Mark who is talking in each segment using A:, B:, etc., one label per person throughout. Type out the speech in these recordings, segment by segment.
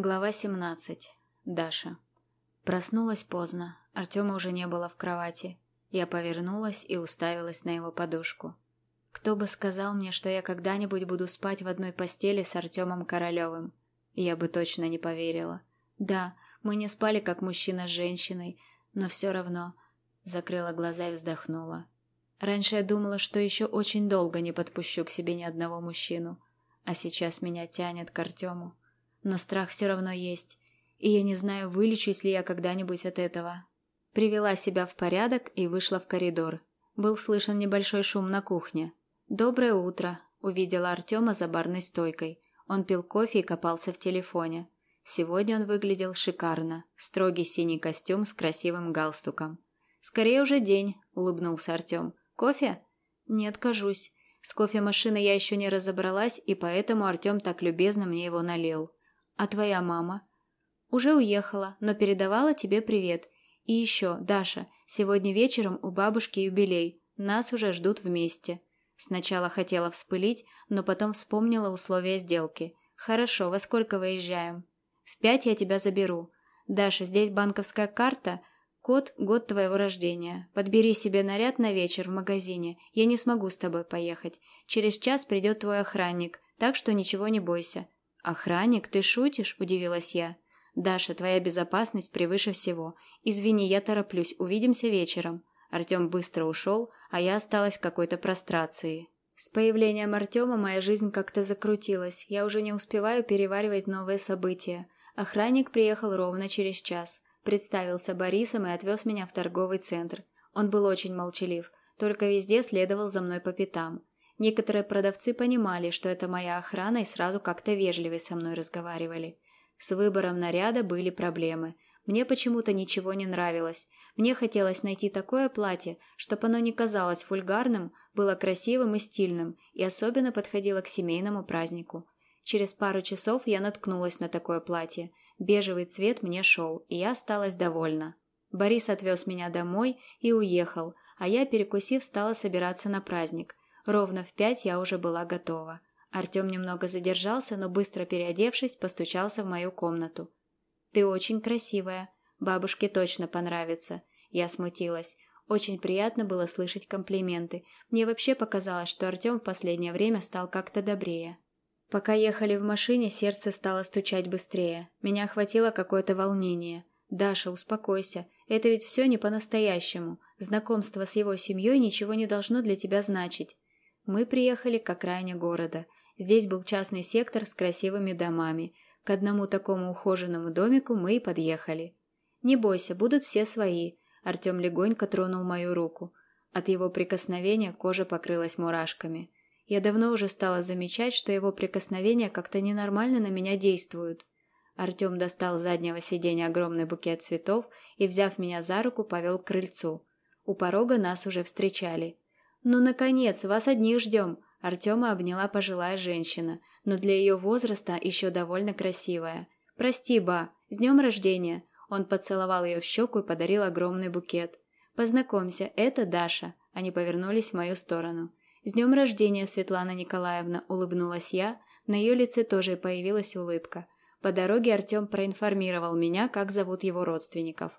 A: Глава 17. Даша. Проснулась поздно. Артема уже не было в кровати. Я повернулась и уставилась на его подушку. Кто бы сказал мне, что я когда-нибудь буду спать в одной постели с Артемом Королевым? Я бы точно не поверила. Да, мы не спали как мужчина с женщиной, но все равно... Закрыла глаза и вздохнула. Раньше я думала, что еще очень долго не подпущу к себе ни одного мужчину, а сейчас меня тянет к Артему но страх все равно есть, и я не знаю, вылечусь ли я когда-нибудь от этого. Привела себя в порядок и вышла в коридор. Был слышен небольшой шум на кухне. «Доброе утро», – увидела Артема за барной стойкой. Он пил кофе и копался в телефоне. Сегодня он выглядел шикарно. Строгий синий костюм с красивым галстуком. «Скорее уже день», – улыбнулся Артем. «Кофе?» «Не откажусь. С кофемашиной я еще не разобралась, и поэтому Артем так любезно мне его налил. «А твоя мама?» «Уже уехала, но передавала тебе привет. И еще, Даша, сегодня вечером у бабушки юбилей. Нас уже ждут вместе». Сначала хотела вспылить, но потом вспомнила условия сделки. «Хорошо, во сколько выезжаем?» «В пять я тебя заберу. Даша, здесь банковская карта, код – год твоего рождения. Подбери себе наряд на вечер в магазине. Я не смогу с тобой поехать. Через час придет твой охранник, так что ничего не бойся. «Охранник, ты шутишь?» – удивилась я. «Даша, твоя безопасность превыше всего. Извини, я тороплюсь, увидимся вечером». Артем быстро ушел, а я осталась в какой-то прострации. С появлением Артема моя жизнь как-то закрутилась. Я уже не успеваю переваривать новые события. Охранник приехал ровно через час. Представился Борисом и отвез меня в торговый центр. Он был очень молчалив, только везде следовал за мной по пятам. Некоторые продавцы понимали, что это моя охрана и сразу как-то вежливо со мной разговаривали. С выбором наряда были проблемы. Мне почему-то ничего не нравилось. Мне хотелось найти такое платье, чтобы оно не казалось фульгарным, было красивым и стильным, и особенно подходило к семейному празднику. Через пару часов я наткнулась на такое платье. Бежевый цвет мне шел, и я осталась довольна. Борис отвез меня домой и уехал, а я, перекусив, стала собираться на праздник – Ровно в пять я уже была готова. Артем немного задержался, но быстро переодевшись, постучался в мою комнату. «Ты очень красивая. Бабушке точно понравится». Я смутилась. Очень приятно было слышать комплименты. Мне вообще показалось, что Артем в последнее время стал как-то добрее. Пока ехали в машине, сердце стало стучать быстрее. Меня охватило какое-то волнение. «Даша, успокойся. Это ведь все не по-настоящему. Знакомство с его семьей ничего не должно для тебя значить. Мы приехали к окраине города. Здесь был частный сектор с красивыми домами. К одному такому ухоженному домику мы и подъехали. «Не бойся, будут все свои», – Артем легонько тронул мою руку. От его прикосновения кожа покрылась мурашками. Я давно уже стала замечать, что его прикосновения как-то ненормально на меня действуют. Артем достал с заднего сиденья огромный букет цветов и, взяв меня за руку, повел к крыльцу. У порога нас уже встречали – «Ну, наконец, вас одних ждем!» Артема обняла пожилая женщина, но для ее возраста еще довольно красивая. «Прости, ба, с днем рождения!» Он поцеловал ее в щеку и подарил огромный букет. «Познакомься, это Даша!» Они повернулись в мою сторону. «С днем рождения, Светлана Николаевна!» – улыбнулась я. На ее лице тоже появилась улыбка. По дороге Артем проинформировал меня, как зовут его родственников.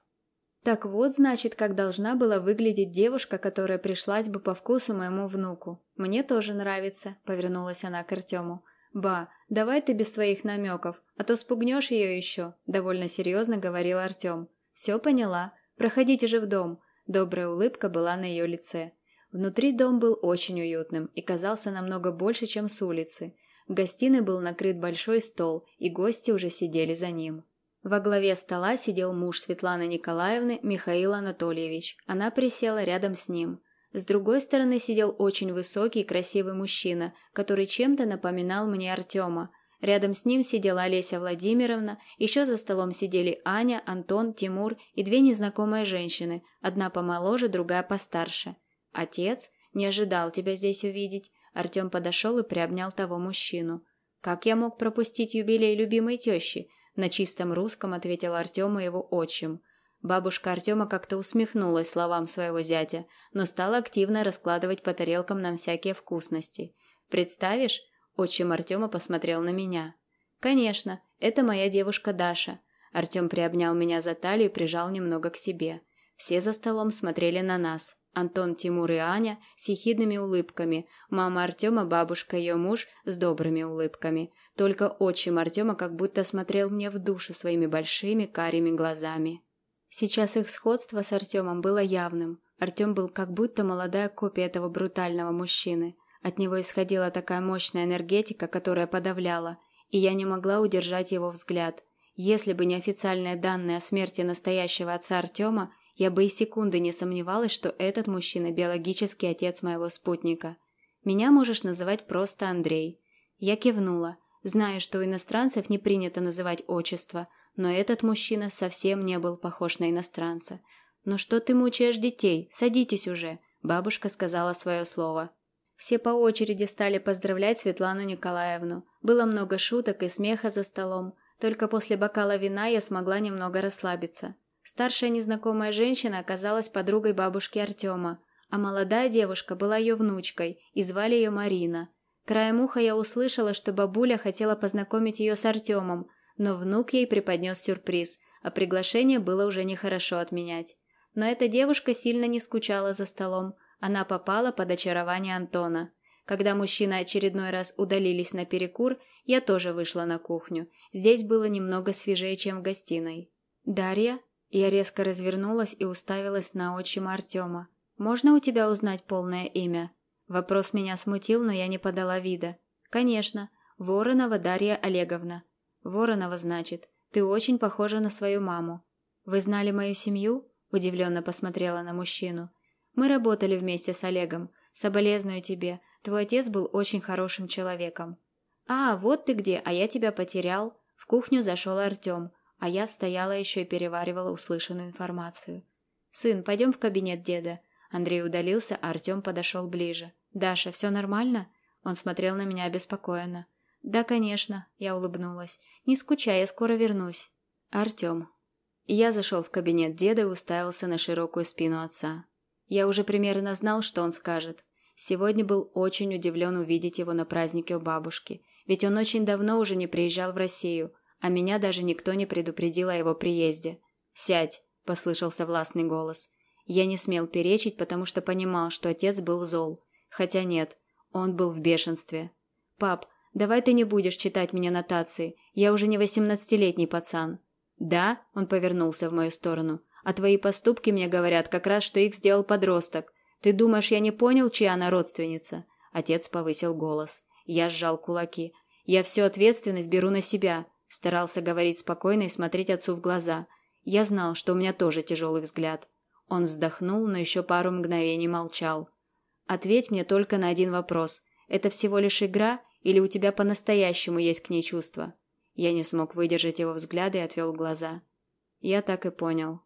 A: Так вот, значит, как должна была выглядеть девушка, которая пришлась бы по вкусу моему внуку. Мне тоже нравится, повернулась она к Артему. Ба, давай ты без своих намеков, а то спугнешь ее еще, довольно серьезно говорил Артем. Все поняла. Проходите же в дом. Добрая улыбка была на ее лице. Внутри дом был очень уютным и казался намного больше, чем с улицы. В гостиной был накрыт большой стол, и гости уже сидели за ним. Во главе стола сидел муж Светланы Николаевны Михаил Анатольевич. Она присела рядом с ним. С другой стороны сидел очень высокий и красивый мужчина, который чем-то напоминал мне Артема. Рядом с ним сидела Олеся Владимировна, еще за столом сидели Аня, Антон, Тимур и две незнакомые женщины, одна помоложе, другая постарше. «Отец? Не ожидал тебя здесь увидеть». Артем подошел и приобнял того мужчину. «Как я мог пропустить юбилей любимой тещи?» На чистом русском ответил Артем и его отчим. Бабушка Артема как-то усмехнулась словам своего зятя, но стала активно раскладывать по тарелкам нам всякие вкусности. «Представишь?» – отчим Артема посмотрел на меня. «Конечно, Это моя девушка Даша. Артем приобнял меня за талию и прижал немного к себе. Все за столом смотрели на нас. Антон, Тимур и Аня с ехидными улыбками, мама Артема, бабушка ее муж с добрыми улыбками. Только отчим Артема как будто смотрел мне в душу своими большими карими глазами. Сейчас их сходство с Артемом было явным. Артем был как будто молодая копия этого брутального мужчины. От него исходила такая мощная энергетика, которая подавляла, и я не могла удержать его взгляд. Если бы не официальные данные о смерти настоящего отца Артема, я бы и секунды не сомневалась, что этот мужчина – биологический отец моего спутника. Меня можешь называть просто Андрей. Я кивнула, зная, что у иностранцев не принято называть отчество, но этот мужчина совсем не был похож на иностранца. «Ну что ты мучаешь детей? Садитесь уже!» Бабушка сказала свое слово. Все по очереди стали поздравлять Светлану Николаевну. Было много шуток и смеха за столом. Только после бокала вина я смогла немного расслабиться. Старшая незнакомая женщина оказалась подругой бабушки Артема, а молодая девушка была ее внучкой, и звали ее Марина. Краем уха я услышала, что бабуля хотела познакомить ее с Артемом, но внук ей преподнес сюрприз, а приглашение было уже нехорошо отменять. Но эта девушка сильно не скучала за столом, она попала под очарование Антона. Когда мужчины очередной раз удалились на перекур, я тоже вышла на кухню. Здесь было немного свежее, чем в гостиной. «Дарья?» Я резко развернулась и уставилась на отчима Артема. «Можно у тебя узнать полное имя?» Вопрос меня смутил, но я не подала вида. «Конечно. Воронова Дарья Олеговна». «Воронова, значит. Ты очень похожа на свою маму». «Вы знали мою семью?» Удивленно посмотрела на мужчину. Мы работали вместе с Олегом. Соболезную тебе. Твой отец был очень хорошим человеком. А, вот ты где, а я тебя потерял. В кухню зашел Артем, а я стояла еще и переваривала услышанную информацию. Сын, пойдем в кабинет деда. Андрей удалился, а Артем подошел ближе. Даша, все нормально? Он смотрел на меня обеспокоенно. «Да, конечно», — я улыбнулась. «Не скучай, я скоро вернусь». «Артем». Я зашел в кабинет деда и уставился на широкую спину отца. Я уже примерно знал, что он скажет. Сегодня был очень удивлен увидеть его на празднике у бабушки, ведь он очень давно уже не приезжал в Россию, а меня даже никто не предупредил о его приезде. «Сядь», – послышался властный голос. Я не смел перечить, потому что понимал, что отец был зол. Хотя нет, он был в бешенстве. «Пап, давай ты не будешь читать мне нотации, я уже не восемнадцатилетний пацан». «Да?» – он повернулся в мою сторону. А твои поступки мне говорят как раз, что их сделал подросток. Ты думаешь, я не понял, чья она родственница?» Отец повысил голос. Я сжал кулаки. «Я всю ответственность беру на себя», старался говорить спокойно и смотреть отцу в глаза. Я знал, что у меня тоже тяжелый взгляд. Он вздохнул, но еще пару мгновений молчал. «Ответь мне только на один вопрос. Это всего лишь игра, или у тебя по-настоящему есть к ней чувства?» Я не смог выдержать его взгляда и отвел глаза. Я так и понял.